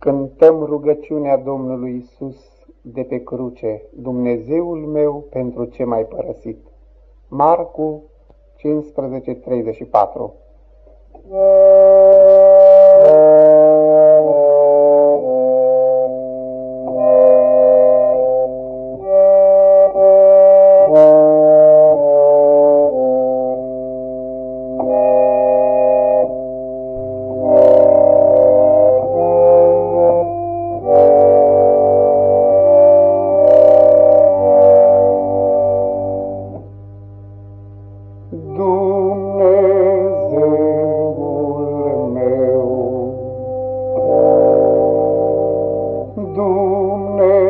Cântăm rugăciunea Domnului Isus de pe cruce, Dumnezeul meu pentru ce mai părăsit. Marcu 15:34 Dumnezeul meu, Dumnezeul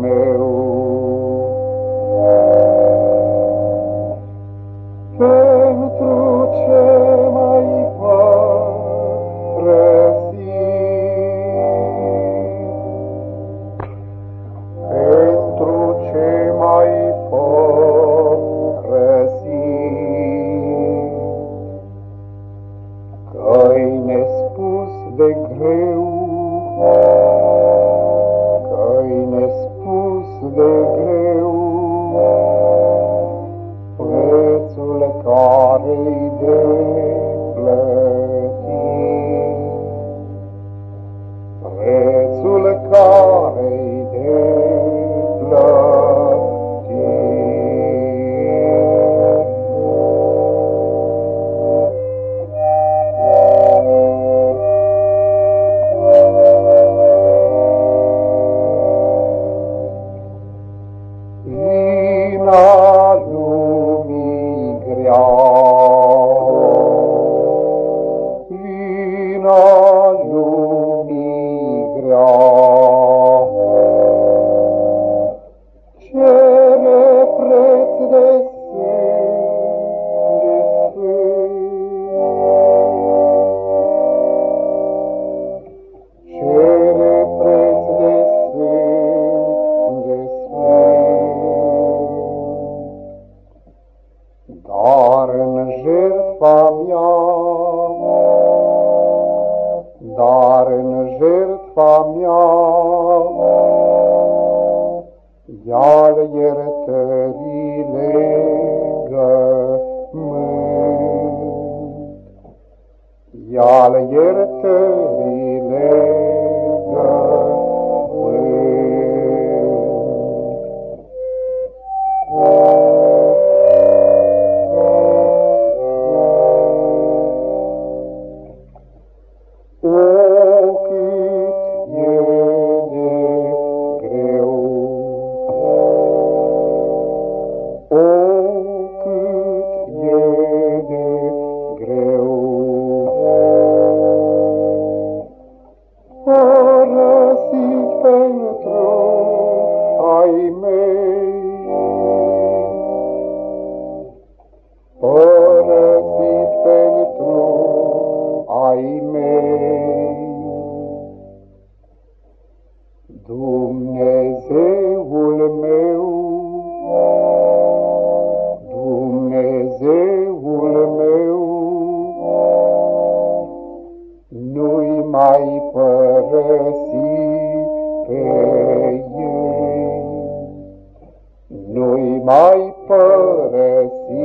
meu, pentru Oh. jertfa mea, dar în jertfa mea, iar iertările gământ, iar iertările ai mei, Părăsit pentru ai mei. Dumnezeul meu, Dumnezeul meu, nu-i mai părăsi mai părăsi